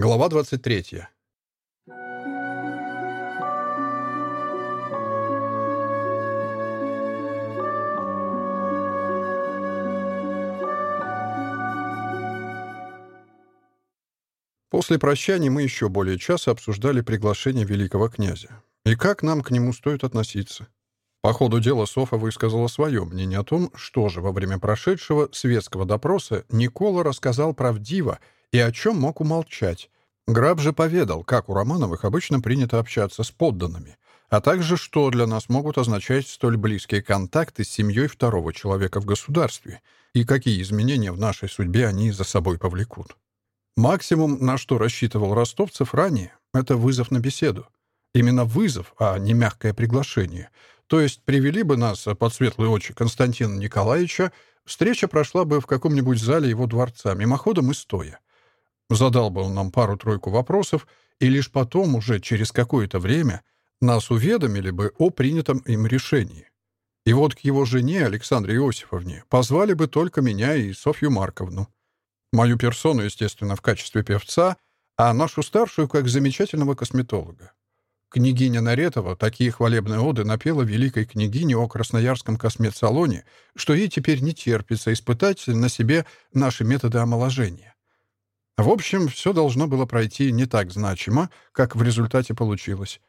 Глава 23. После прощания мы еще более часа обсуждали приглашение великого князя и как нам к нему стоит относиться. По ходу дела Софа высказала свое мнение о том, что же во время прошедшего светского допроса Никола рассказал правдиво и о чем мог умолчать. Граб же поведал, как у Романовых обычно принято общаться с подданными, а также что для нас могут означать столь близкие контакты с семьей второго человека в государстве и какие изменения в нашей судьбе они за собой повлекут. Максимум, на что рассчитывал ростовцев ранее, это вызов на беседу. Именно вызов, а не мягкое приглашение. То есть привели бы нас под светлые очи Константина Николаевича, встреча прошла бы в каком-нибудь зале его дворца, мимоходом и стоя. Задал бы он нам пару-тройку вопросов, и лишь потом, уже через какое-то время, нас уведомили бы о принятом им решении. И вот к его жене, Александре Иосифовне, позвали бы только меня и Софью Марковну. Мою персону, естественно, в качестве певца, а нашу старшую как замечательного косметолога. Княгиня Наретова такие хвалебные оды напела великой княгине о красноярском косметсалоне, что ей теперь не терпится испытать на себе наши методы омоложения. В общем, все должно было пройти не так значимо, как в результате получилось.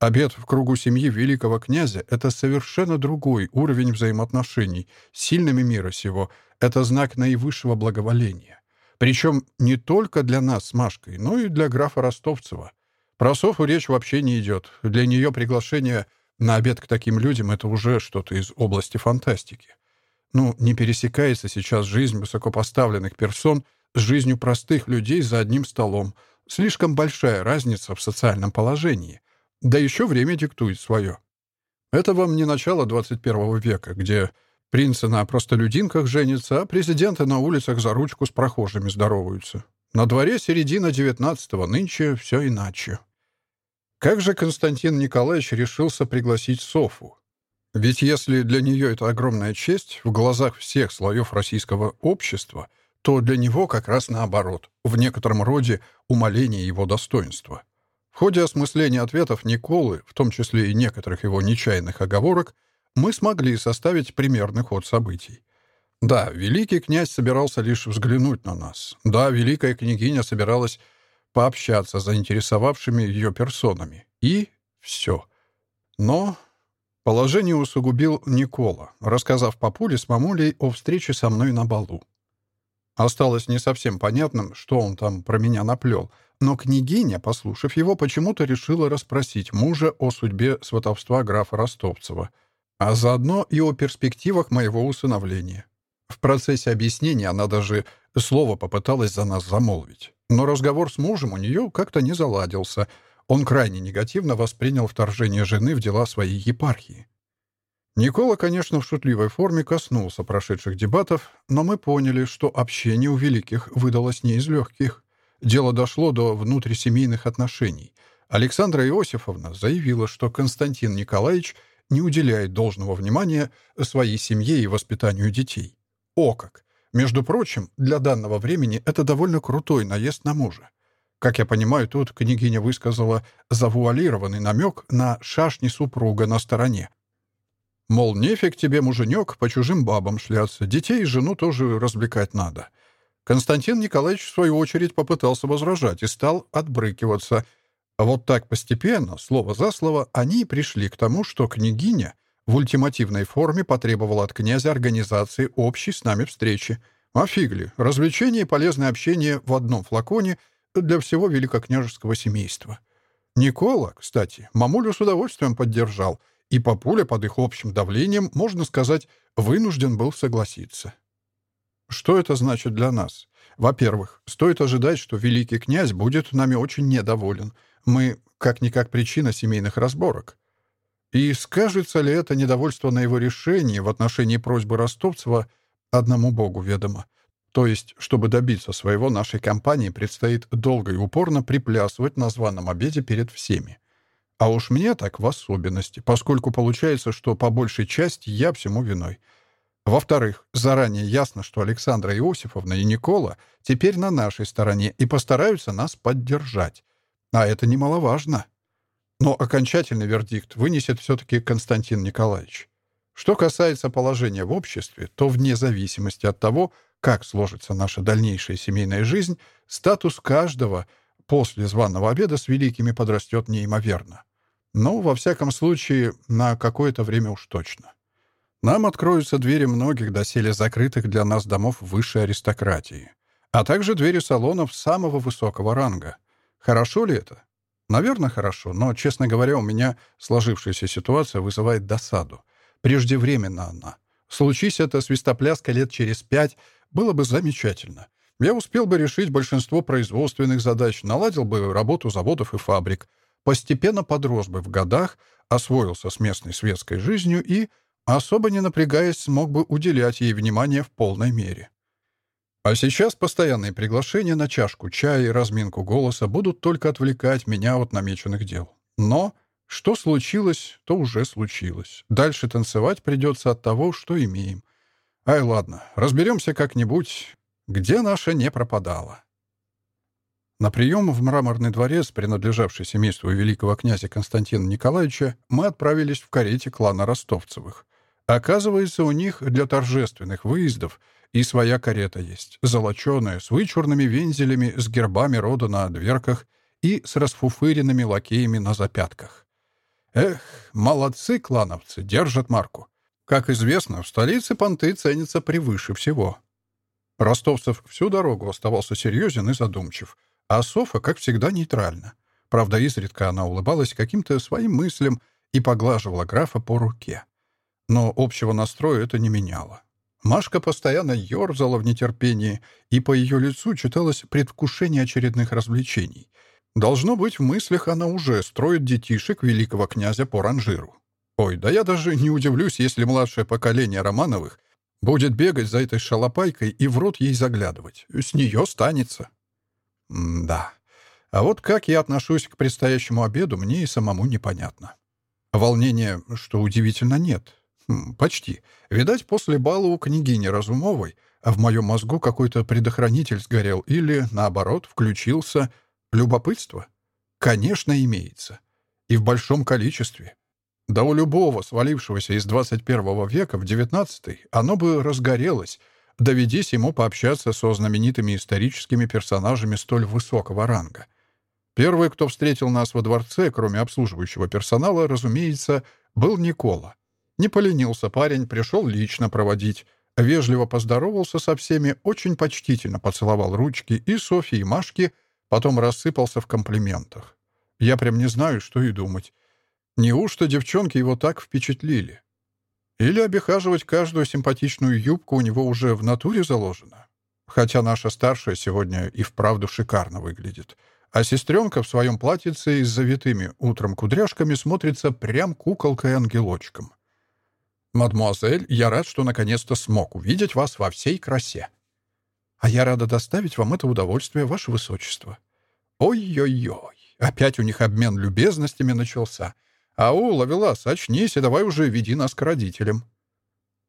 Обед в кругу семьи великого князя — это совершенно другой уровень взаимоотношений с сильными мира сего. Это знак наивысшего благоволения. Причем не только для нас с Машкой, но и для графа Ростовцева. Про Софу речь вообще не идет. Для нее приглашение на обед к таким людям — это уже что-то из жизнью простых людей за одним столом. Слишком большая разница в социальном положении. Да еще время диктует свое. Это вам не начало 21 века, где принцы на простолюдинках женятся, а президенты на улицах за ручку с прохожими здороваются. На дворе середина 19-го, нынче все иначе. Как же Константин Николаевич решился пригласить Софу? Ведь если для нее это огромная честь в глазах всех слоев российского общества — то для него как раз наоборот. В некотором роде умаление его достоинства. В ходе осмысления ответов Николы, в том числе и некоторых его нечаянных оговорок, мы смогли составить примерный ход событий. Да, великий князь собирался лишь взглянуть на нас. Да, великая княгиня собиралась пообщаться с заинтересовавшими ее персонами. И все. Но положение усугубил Никола, рассказав папуле с мамулей о встрече со мной на балу. Осталось не совсем понятным, что он там про меня наплел, но княгиня, послушав его, почему-то решила расспросить мужа о судьбе сватовства графа Ростовцева, а заодно и о перспективах моего усыновления. В процессе объяснения она даже слово попыталась за нас замолвить. Но разговор с мужем у нее как-то не заладился. Он крайне негативно воспринял вторжение жены в дела своей епархии. Никола, конечно, в шутливой форме коснулся прошедших дебатов, но мы поняли, что общение у великих выдалось не из легких. Дело дошло до внутрисемейных отношений. Александра Иосифовна заявила, что Константин Николаевич не уделяет должного внимания своей семье и воспитанию детей. О как! Между прочим, для данного времени это довольно крутой наезд на мужа. Как я понимаю, тут княгиня высказала завуалированный намек на шашни супруга на стороне — Мол, нефиг тебе, муженек, по чужим бабам шляться, детей и жену тоже развлекать надо. Константин Николаевич, в свою очередь, попытался возражать и стал отбрыкиваться. А вот так постепенно, слово за слово, они и пришли к тому, что княгиня в ультимативной форме потребовала от князя организации общей с нами встречи. А фигли, развлечение и полезное общение в одном флаконе для всего великокняжеского семейства. Никола, кстати, мамулю с удовольствием поддержал — и папуля под их общим давлением, можно сказать, вынужден был согласиться. Что это значит для нас? Во-первых, стоит ожидать, что великий князь будет нами очень недоволен. Мы как-никак причина семейных разборок. И скажется ли это недовольство на его решении в отношении просьбы Ростовцева одному богу ведомо? То есть, чтобы добиться своего, нашей компании предстоит долго и упорно приплясывать на званом обеде перед всеми. А уж мне так в особенности, поскольку получается, что по большей части я всему виной. Во-вторых, заранее ясно, что Александра Иосифовна и Никола теперь на нашей стороне и постараются нас поддержать. А это немаловажно. Но окончательный вердикт вынесет все-таки Константин Николаевич. Что касается положения в обществе, то вне зависимости от того, как сложится наша дальнейшая семейная жизнь, статус каждого после званого обеда с великими подрастет неимоверно. Но, во всяком случае, на какое-то время уж точно. Нам откроются двери многих доселе закрытых для нас домов высшей аристократии, а также двери салонов самого высокого ранга. Хорошо ли это? Наверное, хорошо, но, честно говоря, у меня сложившаяся ситуация вызывает досаду. Преждевременно она. Случись это свистопляска лет через пять, было бы замечательно. Я успел бы решить большинство производственных задач, наладил бы работу заводов и фабрик, постепенно подрос бы в годах, освоился с местной светской жизнью и, особо не напрягаясь, смог бы уделять ей внимание в полной мере. А сейчас постоянные приглашения на чашку чая и разминку голоса будут только отвлекать меня от намеченных дел. Но что случилось, то уже случилось. Дальше танцевать придется от того, что имеем. Ай, ладно, разберемся как-нибудь, где наша не пропадала. На прием в мраморный дворец, принадлежавший семейству великого князя Константина Николаевича, мы отправились в карете клана Ростовцевых. Оказывается, у них для торжественных выездов — и своя карета есть, золоченая, с вычурными вензелями, с гербами рода на дверках и с расфуфыренными лакеями на запятках. Эх, молодцы клановцы, держат марку. Как известно, в столице понты ценятся превыше всего. Ростовцев всю дорогу оставался серьезен и задумчив, а Софа, как всегда, нейтральна. Правда, изредка она улыбалась каким-то своим мыслям и поглаживала графа по руке. Но общего настроя это не меняло. Машка постоянно ерзала в нетерпении, и по ее лицу читалось предвкушение очередных развлечений. Должно быть, в мыслях она уже строит детишек великого князя по ранжиру. Ой, да я даже не удивлюсь, если младшее поколение Романовых будет бегать за этой шалопайкой и в рот ей «Да. А вот как я отношусь к предстоящему обеду, мне и самому непонятно. Волнения, что удивительно, нет. Хм, почти. Видать, после бала у княгини Разумовой а в моем мозгу какой-то предохранитель сгорел или, наоборот, включился любопытство. Конечно, имеется. И в большом количестве. Да у любого, свалившегося из 21 века в 19 оно бы разгорелось — доведись ему пообщаться со знаменитыми историческими персонажами столь высокого ранга. Первый, кто встретил нас во дворце, кроме обслуживающего персонала, разумеется, был Никола. Не поленился парень, пришел лично проводить. Вежливо поздоровался со всеми, очень почтительно поцеловал ручки и Софьи, и Машки, потом рассыпался в комплиментах. Я прям не знаю, что и думать. Неужто девчонки его так впечатлили? Или обихаживать каждую симпатичную юбку у него уже в натуре заложено? Хотя наша старшая сегодня и вправду шикарно выглядит. А сестренка в своем платьице и с завитыми утром кудряшками смотрится прям куколкой-ангелочком. «Мадмуазель, я рад, что наконец-то смог увидеть вас во всей красе». «А я рада доставить вам это удовольствие, ваше высочество». «Ой-ой-ой, «Ау, ловела, очнись и давай уже веди нас к родителям».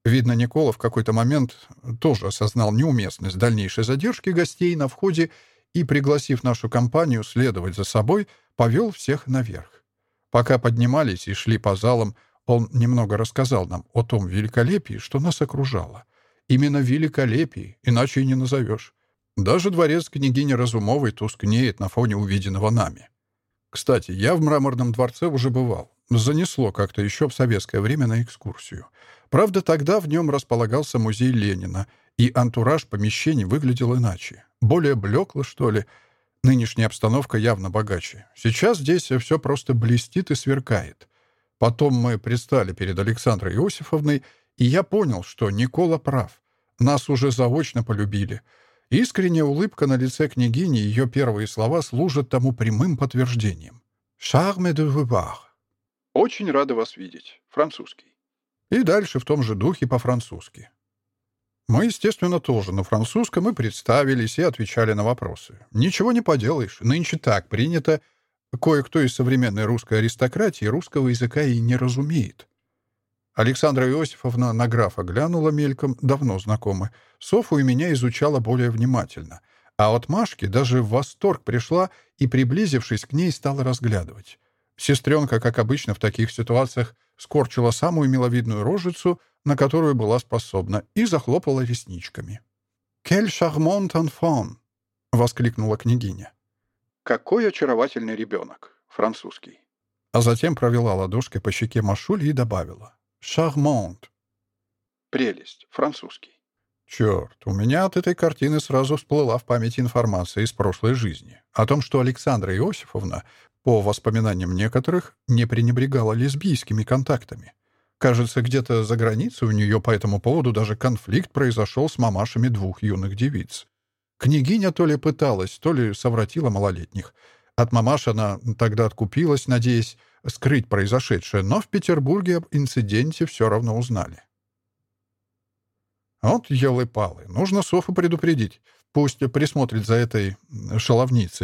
Видно, Никола в какой-то момент тоже осознал неуместность дальнейшей задержки гостей на входе и, пригласив нашу компанию следовать за собой, повел всех наверх. Пока поднимались и шли по залам, он немного рассказал нам о том великолепии, что нас окружало. Именно великолепии, иначе и не назовешь. Даже дворец княгини Разумовой тускнеет на фоне увиденного нами. Кстати, я в мраморном дворце уже бывал. Занесло как-то еще в советское время на экскурсию. Правда, тогда в нем располагался музей Ленина, и антураж помещений выглядел иначе. Более блекло, что ли. Нынешняя обстановка явно богаче. Сейчас здесь все просто блестит и сверкает. Потом мы предстали перед Александрой Иосифовной, и я понял, что Никола прав. Нас уже заочно полюбили. Искренняя улыбка на лице княгини и ее первые слова служат тому прямым подтверждением. «Charme de vous «Очень рада вас видеть». Французский. И дальше в том же духе по-французски. Мы, естественно, тоже на французском и представились, и отвечали на вопросы. Ничего не поделаешь, нынче так принято — Кое-кто из современной русской аристократии русского языка и не разумеет. Александра Иосифовна на графа глянула мельком, давно знакомы. Софу и меня изучала более внимательно. А от Машки даже в восторг пришла и, приблизившись к ней, стала разглядывать. Сестренка, как обычно в таких ситуациях, скорчила самую миловидную рожицу, на которую была способна, и захлопала ресничками. «Кель шармонт enfant!» — воскликнула княгиня. «Какой очаровательный ребенок!» — французский. А затем провела ладошкой по щеке Машули и добавила. «Шармонт!» «Прелесть!» — французский. Черт, у меня от этой картины сразу всплыла в памяти информация из прошлой жизни о том, что Александра Иосифовна, по воспоминаниям некоторых, не пренебрегала лесбийскими контактами. Кажется, где-то за границей у нее по этому поводу даже конфликт произошел с мамашами двух юных девиц. Княгиня то ли пыталась, то ли совратила малолетних. От мамаш она тогда откупилась, надеясь скрыть произошедшее, но в Петербурге об инциденте все равно узнали. Вот елы-палы. Нужно Софу предупредить. Пусть присмотрит за этой шаловницей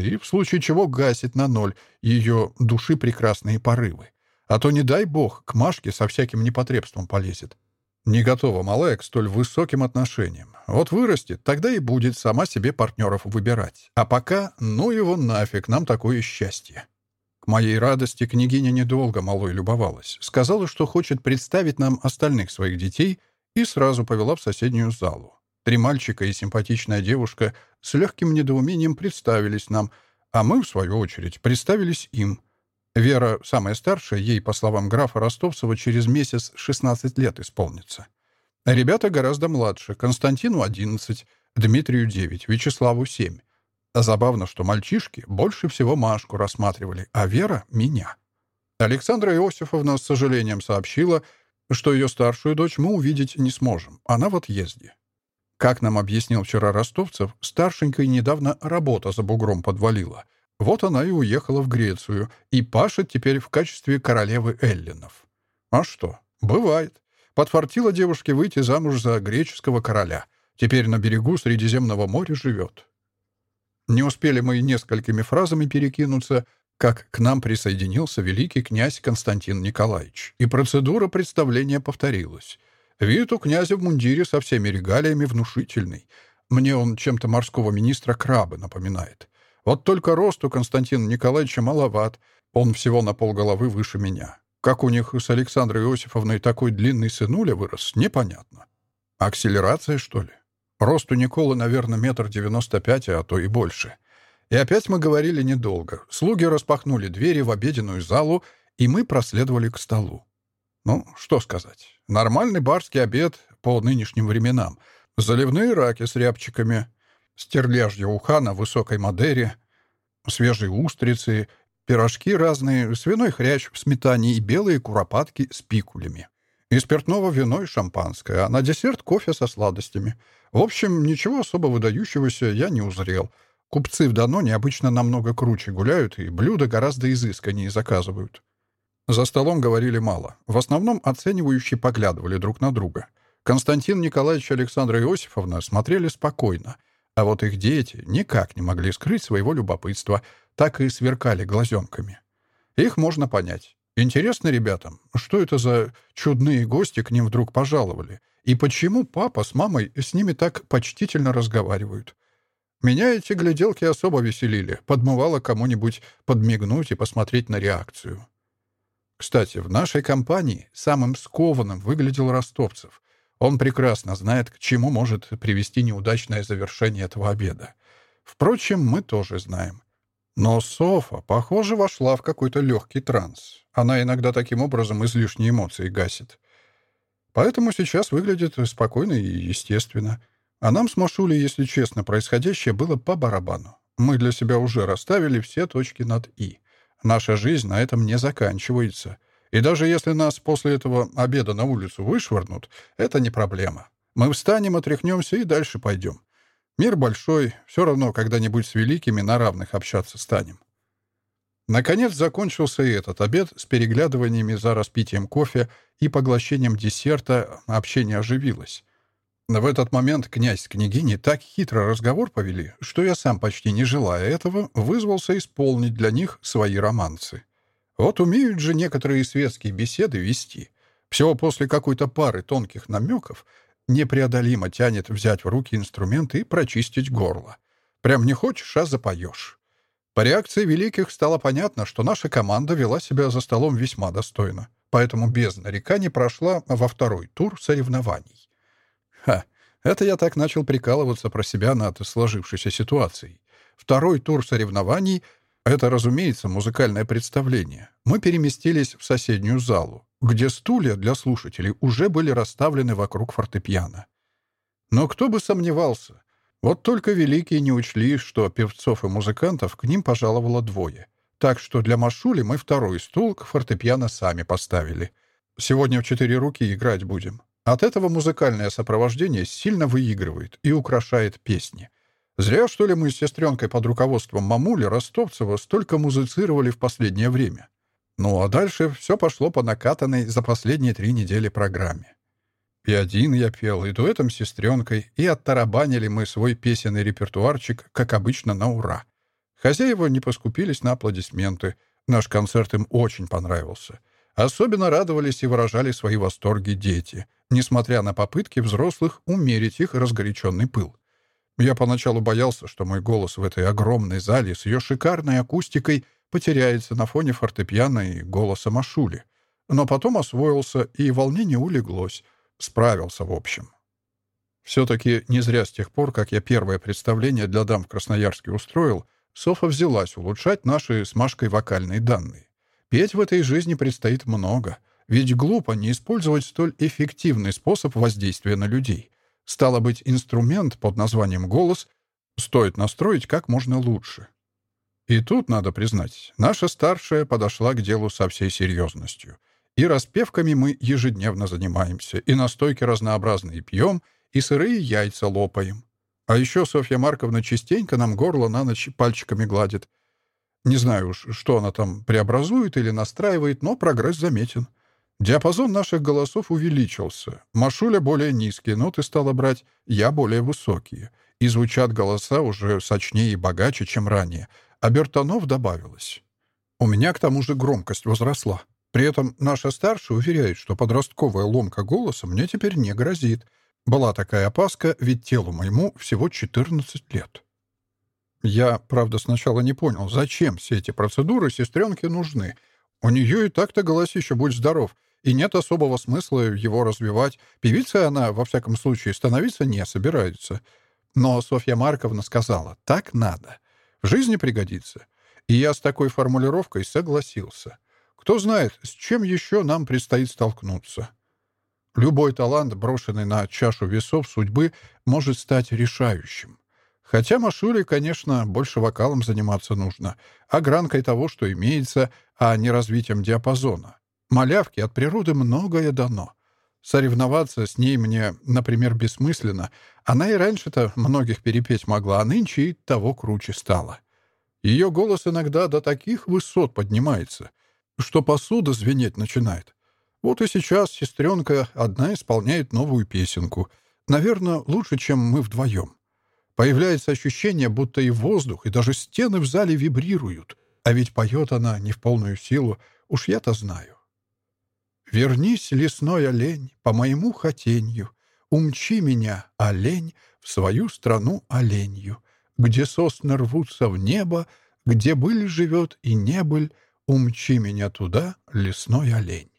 и в случае чего гасит на ноль ее души прекрасные порывы. А то, не дай бог, к Машке со всяким непотребством полезет. Не готова малая к столь высоким отношениям. Вот вырастет, тогда и будет сама себе партнеров выбирать. А пока, ну его нафиг, нам такое счастье. К моей радости княгиня недолго малой любовалась. Сказала, что хочет представить нам остальных своих детей — и сразу повела в соседнюю залу. Три мальчика и симпатичная девушка с легким недоумением представились нам, а мы, в свою очередь, представились им. Вера, самая старшая, ей, по словам графа Ростовцева, через месяц 16 лет исполнится. Ребята гораздо младше. Константину — 11, Дмитрию — 9, Вячеславу — 7. Забавно, что мальчишки больше всего Машку рассматривали, а Вера — меня. Александра Иосифовна с сожалением сообщила — что ее старшую дочь мы увидеть не сможем. Она в отъезде. Как нам объяснил вчера Ростовцев, старшенькой недавно работа за бугром подвалила. Вот она и уехала в Грецию и пашет теперь в качестве королевы Эллинов. А что? Бывает. Подфартила девушке выйти замуж за греческого короля. Теперь на берегу Средиземного моря живет. Не успели мы несколькими фразами перекинуться — как к нам присоединился великий князь Константин Николаевич. И процедура представления повторилась. Вид у князя в мундире со всеми регалиями внушительный. Мне он чем-то морского министра Краба напоминает. Вот только рост у Константина Николаевича маловат, он всего на полголовы выше меня. Как у них с Александрой Иосифовной такой длинный сынуля вырос, непонятно. Акселерация, что ли? Рост у Николы, наверное, метр девяносто пять, а то и больше — и опять мы говорили недолго. Слуги распахнули двери в обеденную залу, и мы проследовали к столу. Ну, что сказать. Нормальный барский обед по нынешним временам. Заливные раки с рябчиками, стерляжья уха на высокой модере, свежие устрицы, пирожки разные, свиной хрящ в сметане и белые куропатки с пикулями. И спиртного вино и шампанское, а на десерт кофе со сладостями. В общем, ничего особо выдающегося я не Купцы в давно необычно намного круче гуляют, и блюда гораздо изысканнее заказывают. За столом говорили мало. В основном оценивающие поглядывали друг на друга. Константин Николаевич и Александра Иосифовна смотрели спокойно, а вот их дети никак не могли скрыть своего любопытства, так и сверкали глазенками. Их можно понять. Интересно ребятам, что это за чудные гости к ним вдруг пожаловали, и почему папа с мамой с ними так почтительно разговаривают. Меня эти гляделки особо веселили, подмывало кому-нибудь подмигнуть и посмотреть на реакцию. Кстати, в нашей компании самым скованным выглядел Ростовцев. Он прекрасно знает, к чему может привести неудачное завершение этого обеда. Впрочем, мы тоже знаем. Но Софа, похоже, вошла в какой-то легкий транс. Она иногда таким образом излишние эмоции гасит. Поэтому сейчас выглядит спокойно А нам с Машули, если честно, происходящее было по барабану. Мы для себя уже расставили все точки над «и». Наша жизнь на этом не заканчивается. И даже если нас после этого обеда на улицу вышвырнут, это не проблема. Мы встанем, отряхнемся и дальше пойдем. Мир большой, все равно когда-нибудь с великими на равных общаться станем. Наконец закончился и этот обед с переглядываниями за распитием кофе и поглощением десерта общение оживилось. В этот момент князь княгини так хитро разговор повели, что я сам почти не желая этого, вызвался исполнить для них свои романсы. Вот умеют же некоторые светские беседы вести. Всего после какой-то пары тонких намеков непреодолимо тянет взять в руки инструменты и прочистить горло. Прям не хочешь, а запоешь. По реакции великих стало понятно, что наша команда вела себя за столом весьма достойно, поэтому без нареканий прошла во второй тур соревнований. Это я так начал прикалываться про себя над сложившейся ситуацией. Второй тур соревнований — это, разумеется, музыкальное представление. Мы переместились в соседнюю залу, где стулья для слушателей уже были расставлены вокруг фортепиано. Но кто бы сомневался. Вот только великие не учли, что певцов и музыкантов к ним пожаловало двое. Так что для Машули мы второй стул к фортепиано сами поставили. Сегодня в четыре руки играть будем. От этого музыкальное сопровождение сильно выигрывает и украшает песни. Зря, что ли, мы с сестренкой под руководством мамули Ростовцева столько музицировали в последнее время. Ну а дальше все пошло по накатанной за последние три недели программе. И один я пел, и дуэтом с сестренкой, и оттарабанили мы свой песенный репертуарчик, как обычно, на ура. Хозяева не поскупились на аплодисменты. Наш концерт им очень понравился — Особенно радовались и выражали свои восторги дети, несмотря на попытки взрослых умерить их разгоряченный пыл. Я поначалу боялся, что мой голос в этой огромной зале с ее шикарной акустикой потеряется на фоне фортепиано и голоса Машули. Но потом освоился, и волнение улеглось. Справился, в общем. Все-таки не зря с тех пор, как я первое представление для дам в Красноярске устроил, Софа взялась улучшать наши с Машкой вокальные данные. Петь в этой жизни предстоит много, ведь глупо не использовать столь эффективный способ воздействия на людей. Стало быть, инструмент под названием «голос» стоит настроить как можно лучше. И тут, надо признать, наша старшая подошла к делу со всей серьезностью. И распевками мы ежедневно занимаемся, и настойки разнообразные пьем, и сырые яйца лопаем. А еще Софья Марковна частенько нам Не знаю уж, что она там преобразует или настраивает, но прогресс заметен. Диапазон наших голосов увеличился. Машуля более низкие ноты стала брать, я более высокие. И звучат голоса уже сочнее и богаче, чем ранее. А Бертонов добавилось. У меня к тому же громкость возросла. При этом наша старшая уверяет, что подростковая ломка голоса мне теперь не грозит. Была такая опаска, ведь телу моему всего 14 лет. Я, правда, сначала не понял, зачем все эти процедуры сестренке нужны. У нее и так-то голосище, будь здоров, и нет особого смысла его развивать. Певицей она, во всяком случае, становиться не собирается. Но Софья Марковна сказала, так надо — в жизни пригодится. И я с такой формулировкой согласился. Кто знает, с чем еще нам предстоит столкнуться. Любой талант, брошенный на чашу весов судьбы, может стать решающим. Хотя Машури, конечно, больше вокалом заниматься нужно. а гранкой того, что имеется, а не развитием диапазона. Малявке от природы многое дано. Соревноваться с ней мне, например, бессмысленно. Она и раньше-то многих перепеть могла, а нынче и того круче стала. Ее голос иногда до таких высот поднимается, что посуда звенеть начинает. Вот и сейчас сестренка одна исполняет новую песенку. Наверное, лучше, чем мы вдвоем. Появляется ощущение, будто и воздух, и даже стены в зале вибрируют. А ведь поет она не в полную силу, уж я-то знаю. Вернись, лесной олень, по моему хотенью, Умчи меня, олень, в свою страну оленью, Где сосны рвутся в небо, Где быль живет и небыль, Умчи меня туда, лесной олень.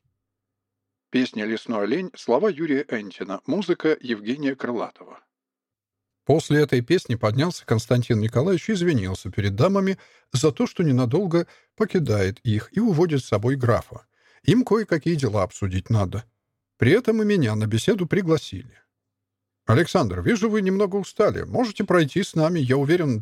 Песня «Лесной олень» — слова Юрия Энтина, музыка Евгения Крылатова. После этой песни поднялся Константин Николаевич и извинился перед дамами за то, что ненадолго покидает их и уводит с собой графа. Им кое-какие дела обсудить надо. При этом и меня на беседу пригласили. «Александр, вижу, вы немного устали. Можете пройти с нами. Я уверен,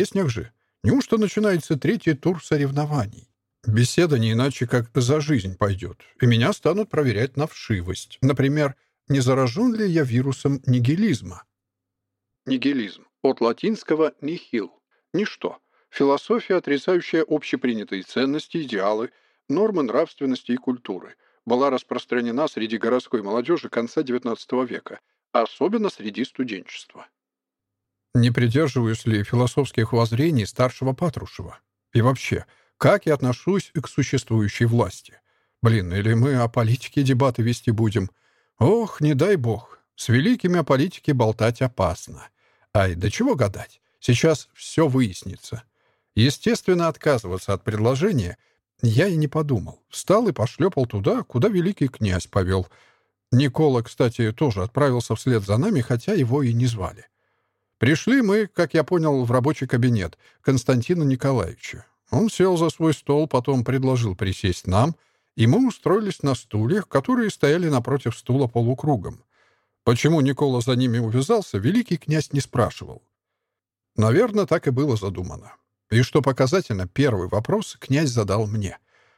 дальше Мария и одна справится». «Так, кажется, я понадобился для разговора. Вот только не пойму, о чем великому князю со мной говорить. Не о песнях же. Неужто начинается третий тур соревнований? Беседа не иначе, как за жизнь пойдет, и меня станут проверять на вшивость. Например, не заражен ли я вирусом нигилизма. Нигилизм. От латинского «nihil» — ничто. Философия, отрицающая общепринятые ценности, идеалы, нормы нравственности и культуры, была распространена среди городской молодежи конца XIX века, особенно среди студенчества. Не придерживаюсь ли философских воззрений старшего Патрушева? И вообще, Пришли мы, как я понял, в рабочий кабинет Константина Николаевича. Он сел за свой стол, потом предложил присесть нам, и мы устроились на стульях, которые стояли напротив стула полукругом. Почему Никола за ними увязался, великий князь не спрашивал. Наверное, так и было задумано. И что показательно, первый вопрос князь задал мне.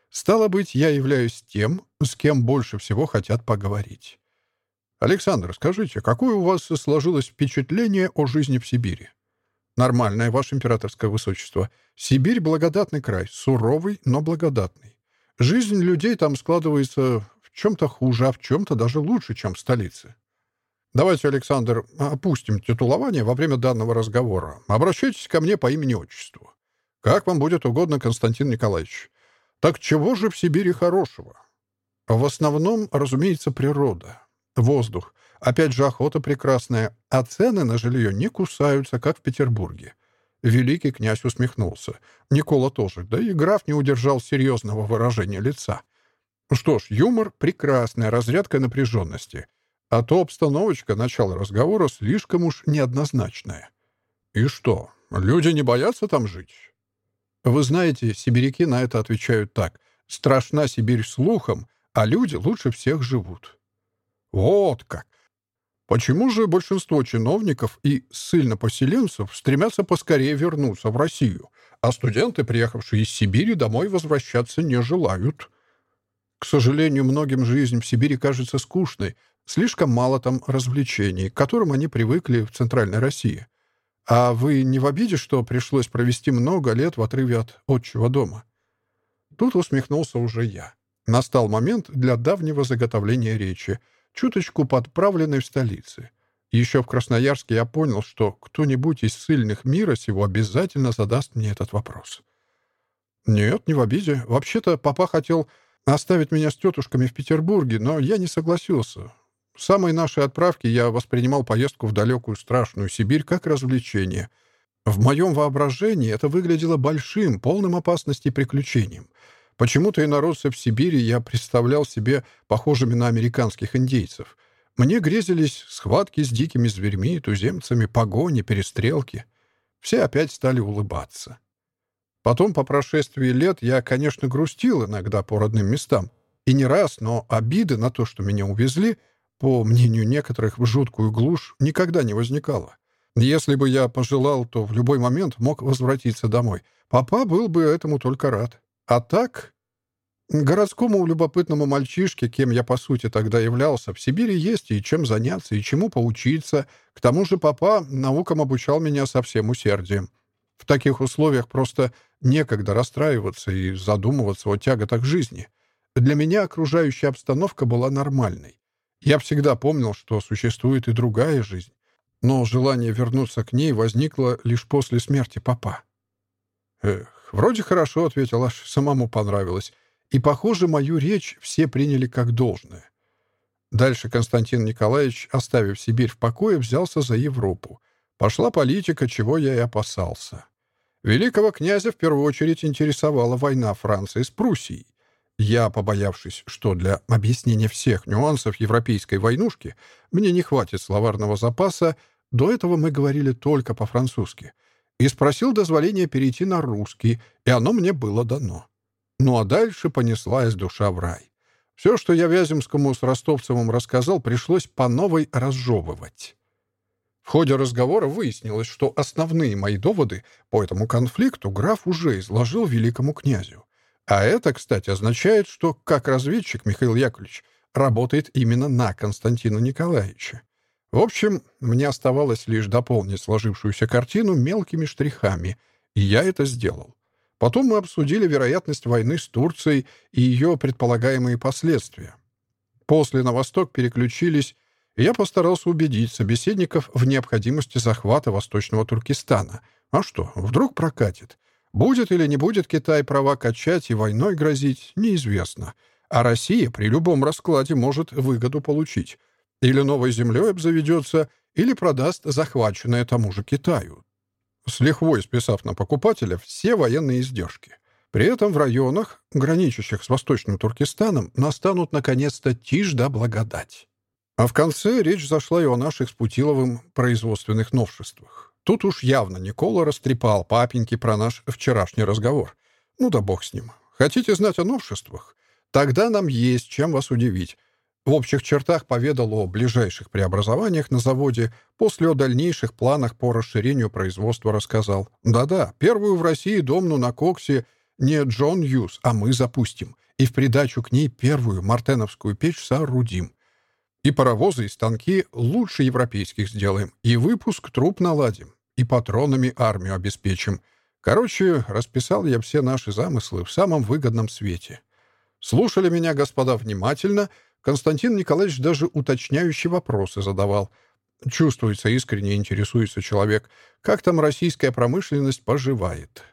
Стало быть, я являюсь тем, с кем больше всего хотят поговорить. Александр, скажите, какое у вас сложилось впечатление о жизни в Сибири? Нормальное, ваше императорское высочество. Сибирь — благодатный край, суровый, но благодатный. Жизнь людей там складывается в чем-то хуже, а в чем-то даже лучше, чем в столице. Давайте, Александр, опустим титулование во время данного разговора. Обращайтесь ко мне по имени-отчеству. Как вам будет угодно, Константин Николаевич. Так чего же в Сибири хорошего? В основном, разумеется, природа. воздух. Опять же, охота прекрасная, а цены на жилье не кусаются, как в Петербурге. Великий князь усмехнулся. Никола тоже, да и граф не удержал серьезного выражения лица. Что ж, юмор — прекрасная разрядка напряженности. А то обстановочка начала разговора слишком уж неоднозначная. И что, люди не боятся там жить? Вы знаете, сибиряки на это отвечают так. «Страшна Сибирь слухом, а люди лучше всех живут». Вот как! Почему же большинство чиновников и ссыльно-поселенцев стремятся поскорее вернуться в Россию, а студенты, приехавшие из Сибири, домой возвращаться не желают? К сожалению, многим жизнь в Сибири кажется скучной, слишком мало там развлечений, к которым они привыкли в Центральной России. А вы не в обиде, что пришлось провести много лет в отрыве от отчего дома? Тут усмехнулся уже я. Настал момент для давнего заготовления речи, чуточку подправленной в столице. Еще в Красноярске я понял, что кто-нибудь из сильных мира сего обязательно задаст мне этот вопрос. Нет, не в обиде. Вообще-то папа хотел оставить меня с тетушками в Петербурге, но я не согласился. В самой нашей отправке я воспринимал поездку в далекую страшную Сибирь как развлечение. В моем воображении это выглядело большим, полным опасности Почему ты народ в Сибири я представлял себе похожими на американских индейцев. Мне грезились схватки с дикими зверьми, туземцами, погони, перестрелки. Все опять стали улыбаться. Потом, по прошествии лет, я, конечно, грустил иногда по родным местам. И не раз, но обиды на то, что меня увезли, по мнению некоторых, в жуткую глушь, никогда не возникало. Если бы я пожелал, то в любой момент мог возвратиться домой. Папа был бы этому только рад. А так... Городскому любопытному мальчишке, кем я по сути тогда являлся, в Сибири есть и чем заняться, и чему поучиться. К тому же папа наукам обучал меня со всем усердием. В таких условиях просто некогда расстраиваться и задумываться о тяготах жизни. Для меня окружающая обстановка была нормальной. Я всегда помнил, что существует и другая жизнь, но желание Вроде хорошо, — ответил Аш, — самому понравилось. И, похоже, мою речь все приняли как должное. Дальше Константин Николаевич, оставив Сибирь в покое, взялся за Европу. Пошла политика, чего я и опасался. Великого князя в первую очередь интересовала война Франции с Пруссией. Я, побоявшись, что для объяснения всех нюансов европейской войнушки мне не хватит словарного запаса, до этого мы говорили только по-французски — и спросил дозволения перейти на русский, и оно мне было дано. Ну а дальше понеслась душа в рай. Все, что я Вяземскому с Ростовцевым рассказал, пришлось по новой разжевывать. В ходе разговора выяснилось, что основные мои доводы по этому конфликту граф уже изложил великому князю. А это, кстати, означает, что как разведчик Михаил Яковлевич работает именно на Константина Николаевича. В общем, мне оставалось лишь дополнить сложившуюся картину мелкими штрихами, и я это сделал. Потом мы обсудили вероятность войны с Турцией и ее предполагаемые последствия. После на восток переключились и я постарался убедить собеседников в необходимости захвата Восточного Туркестана. А что, вдруг прокатит? Будет или не будет Китай права качать и войной грозить, неизвестно. А Россия при любом раскладе может выгоду получить. Или новой землей обзаведется, или продаст захваченное тому же Китаю. С лихвой списав на покупателя все военные издержки. При этом в районах, граничащих с Восточным Туркестаном, настанут наконец-то тишь да благодать. А в конце речь зашла и о наших с Путиловым производственных новшествах. Тут уж явно Никола растрепал папеньки про наш вчерашний разговор. Ну да бог с ним. Хотите знать о новшествах? Тогда нам есть чем вас удивить. В общих чертах поведал о ближайших преобразованиях на заводе, после о дальнейших планах по расширению производства рассказал. Да-да, первую в России домну на коксе не Джон Юз, а мы запустим. И в придачу к ней первую мартеновскую печь соорудим. И паровозы, и станки лучше европейских сделаем. И выпуск труб Константин Николаевич даже уточняющие вопросы задавал. Чувствуется искренне интересуется человек, как там российская промышленность поживает.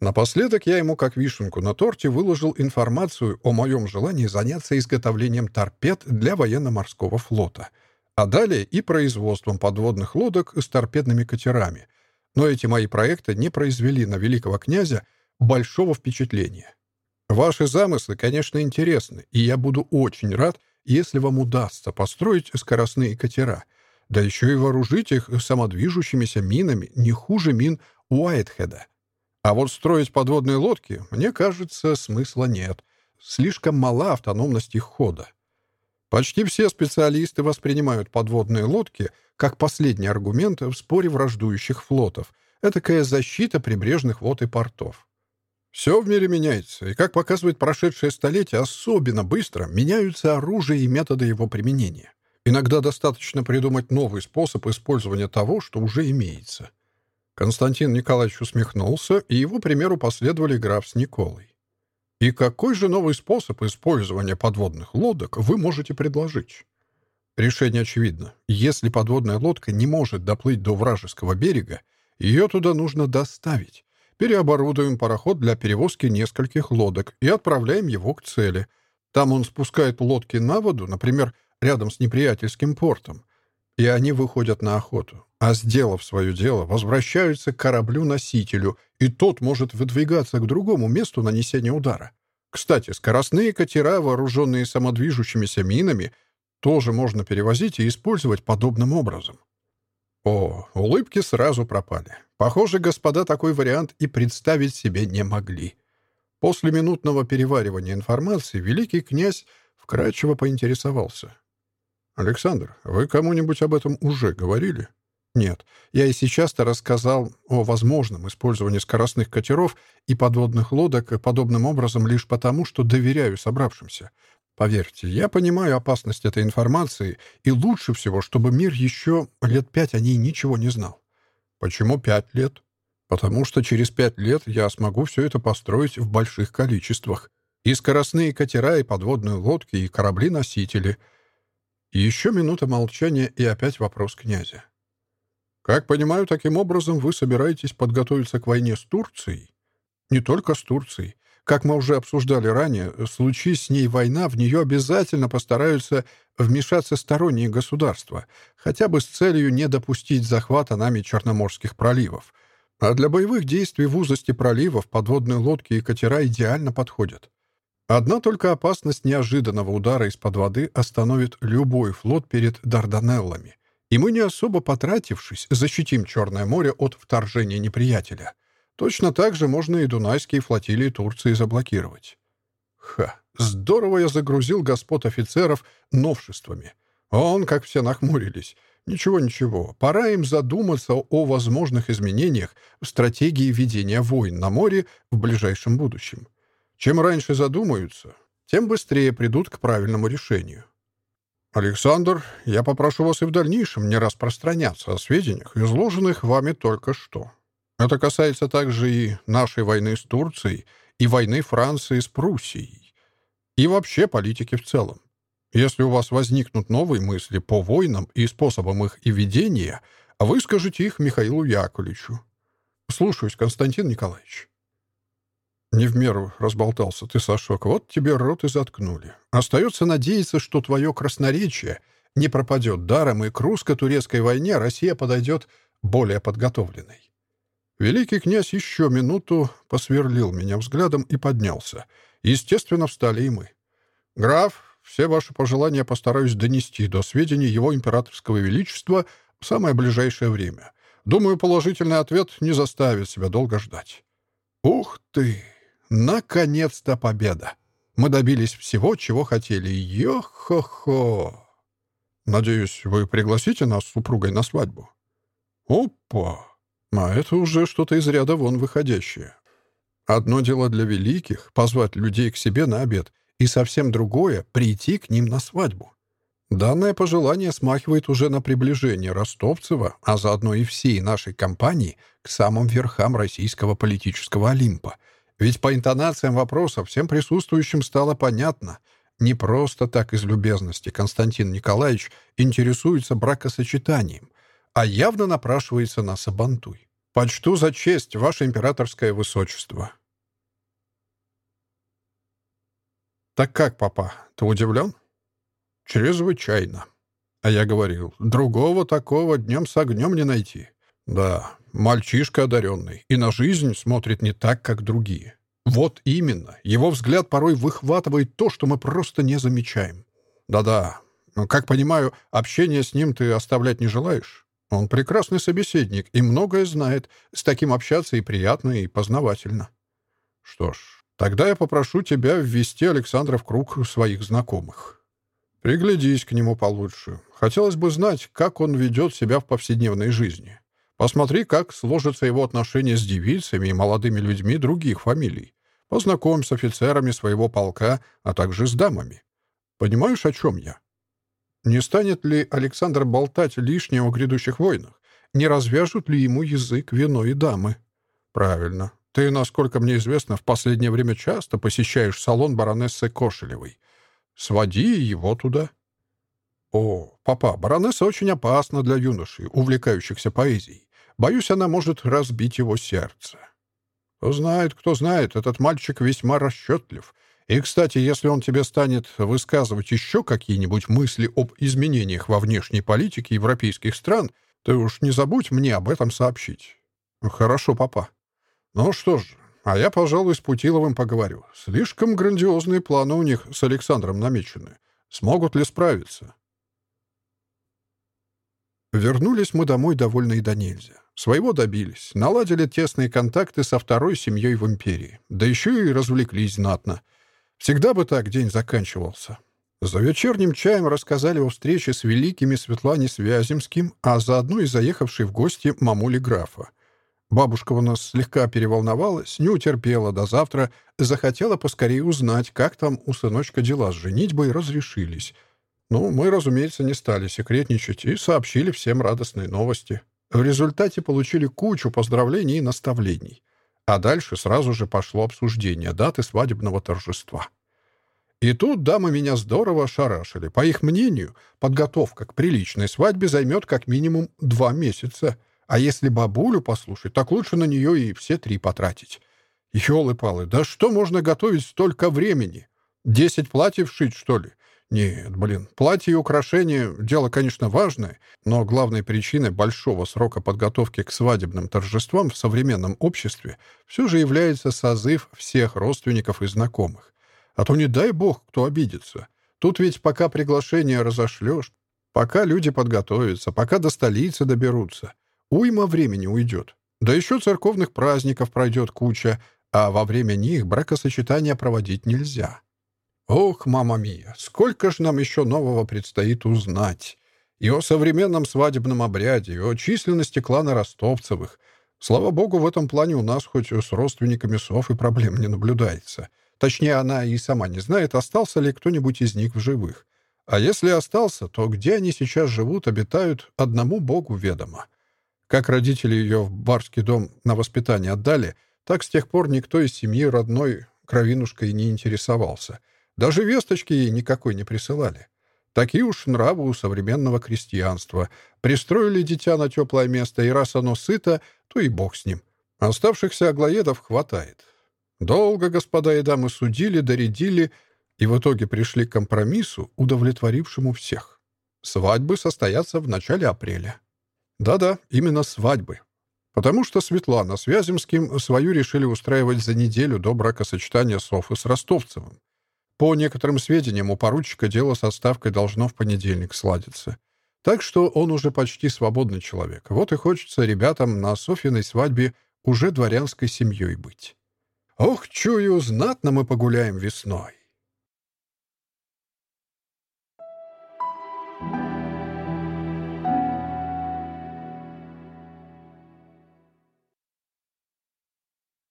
Напоследок я ему как вишенку на торте выложил информацию о моем желании заняться изготовлением торпед для военно-морского флота, а далее и производством подводных лодок с торпедными катерами. Но эти мои проекты не произвели на великого князя большого впечатления. Ваши замыслы, конечно, интересны, и я буду очень рад, если вам удастся построить скоростные катера, да еще и вооружить их самодвижущимися минами не хуже мин Уайтхеда. А вот строить подводные лодки, мне кажется, смысла нет. Слишком мала автономность их хода. Почти все специалисты воспринимают подводные лодки как последний аргумент в споре враждующих флотов, этакая защита прибрежных вод и портов. Все в мире меняется, и, как показывает прошедшее столетие, особенно быстро меняются оружие и методы его применения. Иногда достаточно придумать новый способ использования того, что уже имеется. Константин Николаевич усмехнулся, и его примеру последовали граф с Николой. «И какой же новый способ использования подводных лодок вы можете предложить?» Решение очевидно. Если подводная лодка не может доплыть до вражеского берега, ее туда нужно доставить, Переоборудуем пароход для перевозки нескольких лодок и отправляем его к цели. Там он спускает лодки на воду, например, рядом с неприятельским портом, и они выходят на охоту. А сделав свое дело, возвращаются к кораблю-носителю, и тот может выдвигаться к другому месту нанесения удара. Кстати, скоростные катера, вооруженные самодвижущимися минами, тоже можно перевозить и использовать подобным образом. О, улыбки сразу пропали. Похоже, господа такой вариант и представить себе не могли. После минутного переваривания информации великий князь вкрадчиво поинтересовался. «Александр, вы кому-нибудь об этом уже говорили?» «Нет, я и сейчас-то рассказал о возможном использовании скоростных катеров и подводных лодок подобным образом лишь потому, что доверяю собравшимся. Поверьте, я понимаю опасность этой информации, и лучше всего, чтобы мир еще лет пять о ней ничего не знал. Почему пять лет? Потому что через пять лет я смогу все это построить в больших количествах. И скоростные катера, и подводные лодки, и корабли-носители. И еще минута молчания, и опять вопрос князя. «Как понимаю, таким образом вы собираетесь подготовиться к войне с Турцией?» «Не только с Турцией. как мы уже обсуждали ранее, случись с ней война, в нее обязательно постараются вмешаться сторонние государства, хотя бы с целью не допустить захвата нами Черноморских проливов. А для боевых действий в узости проливов подводные лодки и катера идеально подходят. Одна только опасность неожиданного удара из-под воды остановит любой флот перед Дарданеллами, и мы, не особо потратившись, защитим Черное море от вторжения неприятеля — Точно так же можно и Дунайские флотилии Турции заблокировать. Ха, здорово я загрузил господ офицеров новшествами. Он, как все, нахмурились. Ничего, ничего, пора им задуматься о возможных изменениях в стратегии ведения войн на море в ближайшем будущем. Чем раньше задумаются, тем быстрее придут к правильному решению. «Александр, я попрошу вас и в дальнейшем не распространяться о сведениях, изложенных вами только что», Это касается также и нашей войны с Турцией, и войны Франции с Пруссией, и вообще политики в целом. Если у вас возникнут новые мысли по войнам и способам их и ведения, выскажите их Михаилу Яковлевичу. Слушаюсь, Константин Николаевич. Не в меру разболтался ты, Сашок. Вот тебе рот и заткнули. Остается Великий князь еще минуту посверлил меня взглядом и поднялся. Естественно, встали и мы. «Граф, все ваши пожелания постараюсь донести до сведения его императорского величества в самое ближайшее время. Думаю, положительный ответ не заставит себя долго ждать». «Ух ты! Наконец-то победа! Мы добились всего, чего хотели. Йо-хо-хо!» «Надеюсь, вы пригласите нас с супругой на свадьбу?» «Опа!» А это уже что-то из ряда вон выходящее. Одно дело для великих — позвать людей к себе на обед, и совсем другое — прийти к ним на свадьбу. Данное пожелание смахивает уже на приближение Ростовцева, а заодно и всей нашей компании к самым верхам российского политического Олимпа. Ведь по интонациям вопроса всем присутствующим стало понятно — не просто так из любезности Константин Николаевич интересуется бракосочетанием, а явно напрашивается на сабантуй. «Почту за честь, ваше императорское высочество», «Так как, папа, ты удивлен?» «Чрезвычайно». А я говорил, другого такого днем с огнем не найти. Да, мальчишка одаренный, и на жизнь смотрит не так, как другие. Вот именно, его взгляд порой выхватывает то, что мы Он прекрасный собеседник и многое знает. С таким общаться и приятно, и познавательно. Что ж, тогда я попрошу тебя ввести Александра в круг своих знакомых. Приглядись к нему получше. Хотелось бы знать, как он ведет себя в повседневной жизни. Посмотри, как сложатся его отношения с девицами и молодыми людьми других фамилий. Познакомь с офицерами своего полка, а также с дамами. Понимаешь, о чем я?» Не станет ли Александр болтать лишнего о грядущих войнах? Не развяжут ли ему язык вино и дамы? Правильно. Ты, насколько мне известно, в последнее время часто посещаешь салон баронессы Кошелевой. Своди его туда. О, папа, баронесса очень опасна для юношей, увлекающихся поэзией. Боюсь, она может разбить его сердце. Кто знает, кто знает, этот мальчик весьма расчетлив. И, кстати, если он тебе станет высказывать еще какие-нибудь мысли об изменениях во внешней политике европейских стран, ты уж не забудь мне об этом сообщить. Хорошо, папа. Ну что ж, а я, пожалуй, с Путиловым поговорю. Слишком грандиозные планы у них с Александром намечены. Смогут ли справиться? Вернулись мы домой довольные до нельзя. Своего добились, наладили тесные контакты со второй семьей в империи. Да еще и развлеклись знатно. Всегда бы так день заканчивался. За вечерним чаем рассказали о встрече с великими Светлане Связемским, а заодно и заехавшей в гости мамули графа. Бабушка у нас слегка переволновалась, не утерпела до завтра, захотела поскорее узнать, как там у сыночка дела с женитьбой разрешились. Ну, мы, разумеется, не стали секретничать и сообщили всем радостные новости. В результате получили кучу поздравлений и наставлений. А дальше сразу же пошло обсуждение даты свадебного торжества. И тут дамы меня здорово ошарашили. По их мнению, подготовка к приличной свадьбе займет как минимум два месяца — а если Нет, блин, платье и украшения — дело, конечно, важное, но главной причиной большого срока подготовки к свадебным торжествам в современном обществе все же является созыв всех родственников и знакомых. А то не дай бог, кто обидится. Тут ведь пока приглашение разошлешь, пока люди подготовятся, пока до столицы доберутся, уйма времени уйдет. Да еще церковных праздников пройдет куча, а во время них бракосочетания проводить нельзя. Ох, мама мия, сколько ж нам еще нового предстоит узнать. И о современном свадебном обряде, и о численности клана Ростовцевых. Слава богу, в этом плане у нас хоть с родственниками Софы проблем не наблюдается. Точнее, она и сама не знает, остался ли кто-нибудь из них в живых. А если остался, то где они сейчас живут, обитают, одному богу ведомо. Как родители ее в барский дом на воспитание отдали, так с тех пор никто Даже весточки ей никакой не присылали. Такие уж нравы у современного крестьянства. Пристроили дитя на теплое место, и раз оно сыто, то и бог с ним. Оставшихся аглоедов хватает. Долго господа и дамы судили, доредили, и в итоге пришли к компромиссу, удовлетворившему всех. Свадьбы состоятся в начале апреля. Да-да, именно свадьбы. Потому что Светлана с Вяземским свою решили устраивать за неделю до бракосочетания Софы с Ростовцевым. По некоторым сведениям, у поручика дело со ставкой должно в понедельник сладиться. Так что он уже почти свободный человек. Вот и хочется ребятам на Софьиной свадьбе уже дворянской семьей быть. Ох, чую, знатно мы погуляем весной.